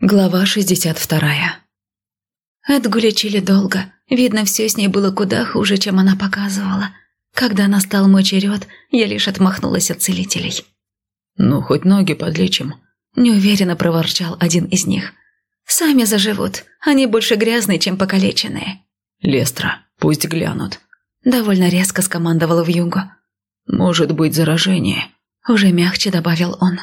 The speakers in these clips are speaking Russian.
Глава 62 Эдгу лечили долго. Видно, все с ней было куда хуже, чем она показывала. Когда настал мой черед, я лишь отмахнулась от целителей. «Ну, хоть ноги подлечим», – неуверенно проворчал один из них. «Сами заживут. Они больше грязные, чем покалеченные». «Лестра, пусть глянут». Довольно резко скомандовал в югу. «Может быть заражение», – уже мягче добавил он.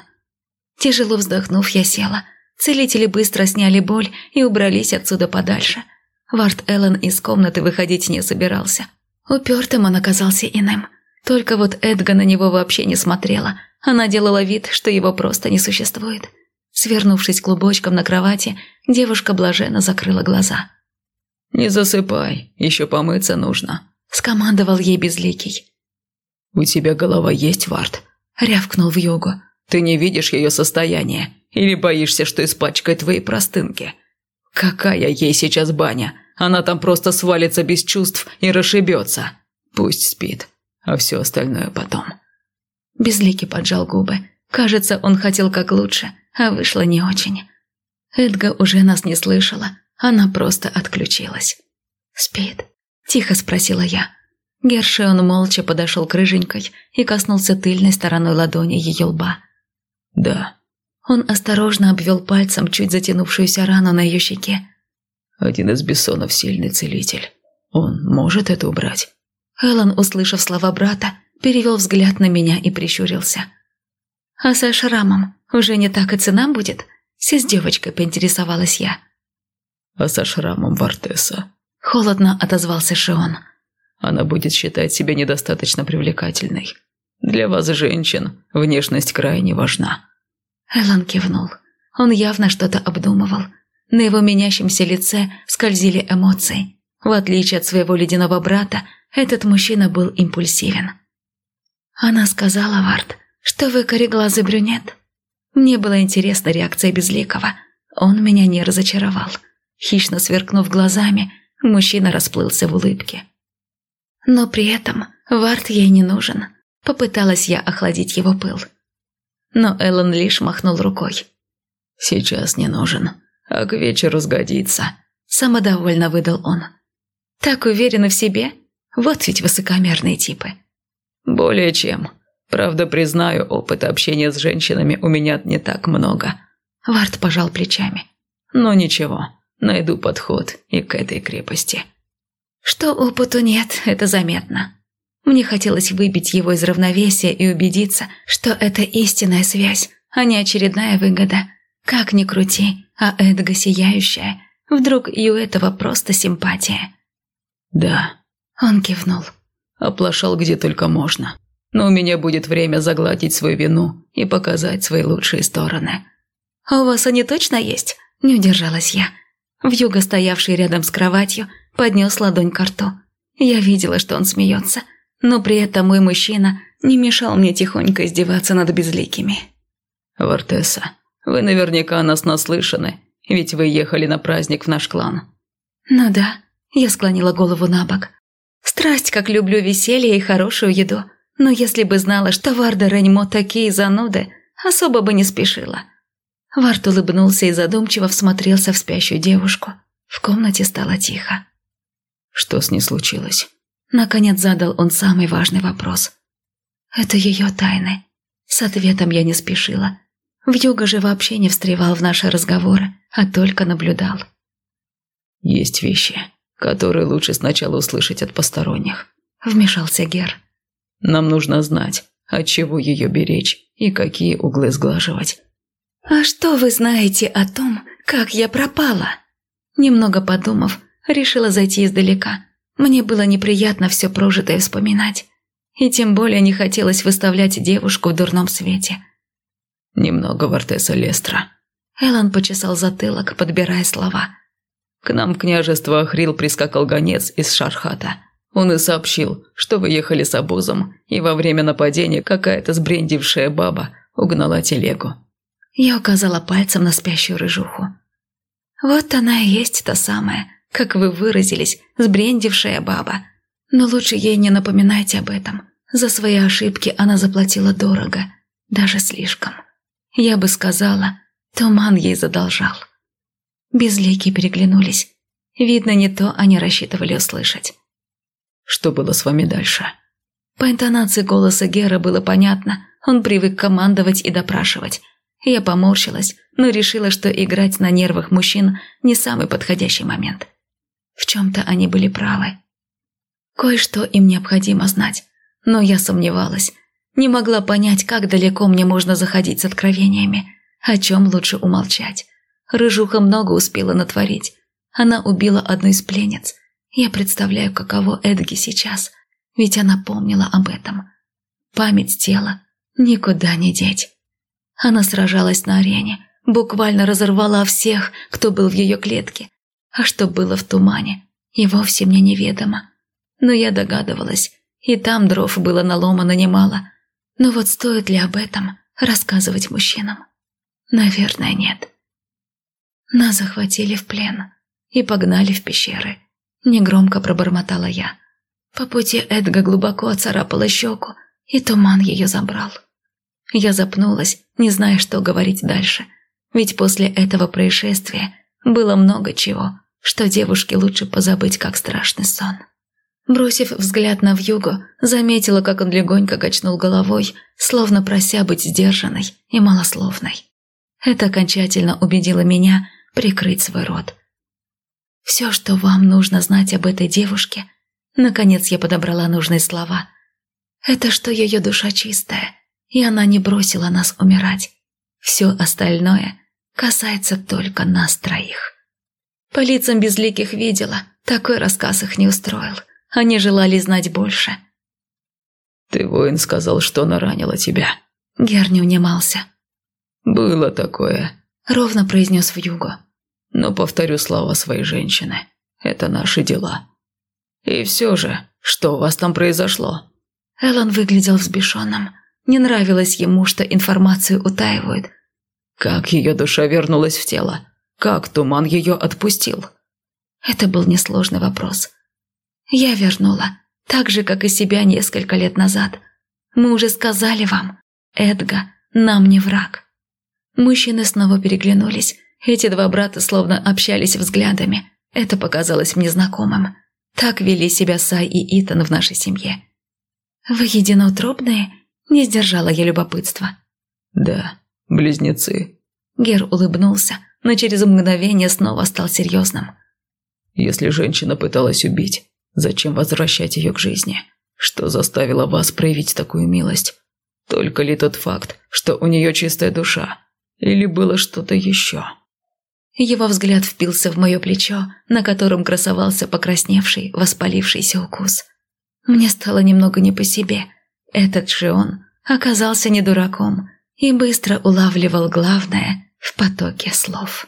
Тяжело вздохнув, я села – Целители быстро сняли боль и убрались отсюда подальше. Вард Эллен из комнаты выходить не собирался. Упертым он оказался иным. Только вот Эдга на него вообще не смотрела. Она делала вид, что его просто не существует. Свернувшись клубочком на кровати, девушка блаженно закрыла глаза. «Не засыпай, еще помыться нужно», – скомандовал ей Безликий. «У тебя голова есть, Вард?» – рявкнул в югу. «Ты не видишь ее состояние. Или боишься, что испачкает твои простынки? Какая ей сейчас баня? Она там просто свалится без чувств и расшибется. Пусть спит, а все остальное потом». Безликий поджал губы. Кажется, он хотел как лучше, а вышло не очень. Эдга уже нас не слышала, она просто отключилась. «Спит?» – тихо спросила я. Гершион молча подошел к рыженькой и коснулся тыльной стороной ладони ее лба. «Да», он осторожно обвел пальцем чуть затянувшуюся рану на ее щеке. «Один из бессонов сильный целитель. Он может это убрать?» Эллен, услышав слова брата, перевел взгляд на меня и прищурился. «А со шрамом уже не так и цена будет?» С девочкой поинтересовалась я. «А со шрамом Вартеса?» Холодно отозвался Шион. «Она будет считать себя недостаточно привлекательной. Для вас, женщин, внешность крайне важна». Эллен кивнул. Он явно что-то обдумывал. На его менящемся лице скользили эмоции. В отличие от своего ледяного брата, этот мужчина был импульсивен. Она сказала, Вард, что вы кореглазый брюнет. Мне была интересна реакция Безликого. Он меня не разочаровал. Хищно сверкнув глазами, мужчина расплылся в улыбке. Но при этом Вард ей не нужен. Попыталась я охладить его пыл но Эллен лишь махнул рукой. «Сейчас не нужен, а к вечеру сгодится», – самодовольно выдал он. «Так уверены в себе? Вот ведь высокомерные типы». «Более чем. Правда, признаю, опыта общения с женщинами у меня не так много». Вард пожал плечами. «Но ничего, найду подход и к этой крепости». «Что опыту нет, это заметно. Мне хотелось выбить его из равновесия и убедиться, что это истинная связь, а не очередная выгода. Как ни крути, а Эдга сияющая. Вдруг и у этого просто симпатия. «Да», — он кивнул. «Оплошал где только можно. Но у меня будет время загладить свою вину и показать свои лучшие стороны». «А у вас они точно есть?» – не удержалась я. Вьюга, стоявший рядом с кроватью, поднес ладонь к рту. Я видела, что он смеется – но при этом мой мужчина не мешал мне тихонько издеваться над безликими. «Вартеса, вы наверняка нас наслышаны, ведь вы ехали на праздник в наш клан». «Ну да», – я склонила голову на бок. «Страсть, как люблю веселье и хорошую еду, но если бы знала, что Варда Реньмо такие зануды, особо бы не спешила». Вард улыбнулся и задумчиво всмотрелся в спящую девушку. В комнате стало тихо. «Что с ней случилось?» Наконец задал он самый важный вопрос. Это ее тайны. С ответом я не спешила. Вьюга же вообще не встревал в наши разговоры, а только наблюдал. «Есть вещи, которые лучше сначала услышать от посторонних», – вмешался Гер. «Нам нужно знать, от чего ее беречь и какие углы сглаживать». «А что вы знаете о том, как я пропала?» Немного подумав, решила зайти издалека – мне было неприятно все прожитое вспоминать. И тем более не хотелось выставлять девушку в дурном свете. «Немного Вартеса Лестра». Эллен почесал затылок, подбирая слова. «К нам в княжество Ахрил прискакал гонец из Шархата. Он и сообщил, что вы ехали с обозом, и во время нападения какая-то сбрендившая баба угнала телегу». Я указала пальцем на спящую рыжуху. «Вот она и есть та самая, как вы выразились, сбрендившая баба. Но лучше ей не напоминайте об этом. За свои ошибки она заплатила дорого, даже слишком. Я бы сказала, туман ей задолжал. Безликие переглянулись. Видно, не то они рассчитывали услышать. «Что было с вами дальше?» По интонации голоса Гера было понятно, он привык командовать и допрашивать. Я поморщилась, но решила, что играть на нервах мужчин не самый подходящий момент. В чем-то они были правы. Кое-что им необходимо знать, но я сомневалась. Не могла понять, как далеко мне можно заходить с откровениями, о чем лучше умолчать. Рыжуха много успела натворить. Она убила одну из пленниц. Я представляю, каково Эдги сейчас, ведь она помнила об этом. Память тела никуда не деть. Она сражалась на арене, буквально разорвала всех, кто был в ее клетке. А что было в тумане, и вовсе мне неведомо. Но я догадывалась, и там дров было наломано немало. Но вот стоит ли об этом рассказывать мужчинам? Наверное, нет. Нас захватили в плен и погнали в пещеры. Негромко пробормотала я. По пути Эдга глубоко оцарапала щеку, и туман ее забрал. Я запнулась, не зная, что говорить дальше. Ведь после этого происшествия было много чего, что девушке лучше позабыть, как страшный сон. Бросив взгляд на вьюгу, заметила, как он легонько качнул головой, словно прося быть сдержанной и малословной. Это окончательно убедило меня прикрыть свой рот. «Все, что вам нужно знать об этой девушке», наконец я подобрала нужные слова, «это что ее душа чистая, и она не бросила нас умирать. Все остальное касается только нас троих». По лицам безликих видела, такой рассказ их не устроил. Они желали знать больше. «Ты, воин, сказал, что она ранила тебя». Гер не унимался. «Было такое», — ровно произнес Вьюго. «Но повторю слова своей женщины. Это наши дела. И все же, что у вас там произошло?» Эллен выглядел взбешенным. Не нравилось ему, что информацию утаивают. Как ее душа вернулась в тело? Как туман ее отпустил? Это был несложный вопрос. Я вернула, так же, как и себя несколько лет назад. Мы уже сказали вам, Эдга нам не враг. Мужчины снова переглянулись. Эти два брата словно общались взглядами. Это показалось мне знакомым. Так вели себя Сай и Итан в нашей семье. «Вы единоутробные?» – не сдержала я любопытства. «Да, близнецы». Гер улыбнулся, но через мгновение снова стал серьезным. «Если женщина пыталась убить, зачем возвращать ее к жизни? Что заставило вас проявить такую милость? Только ли тот факт, что у нее чистая душа?» Или было что-то еще? Его взгляд впился в мое плечо, на котором красовался покрасневший, воспалившийся укус. Мне стало немного не по себе. Этот же он оказался не дураком и быстро улавливал главное в потоке слов.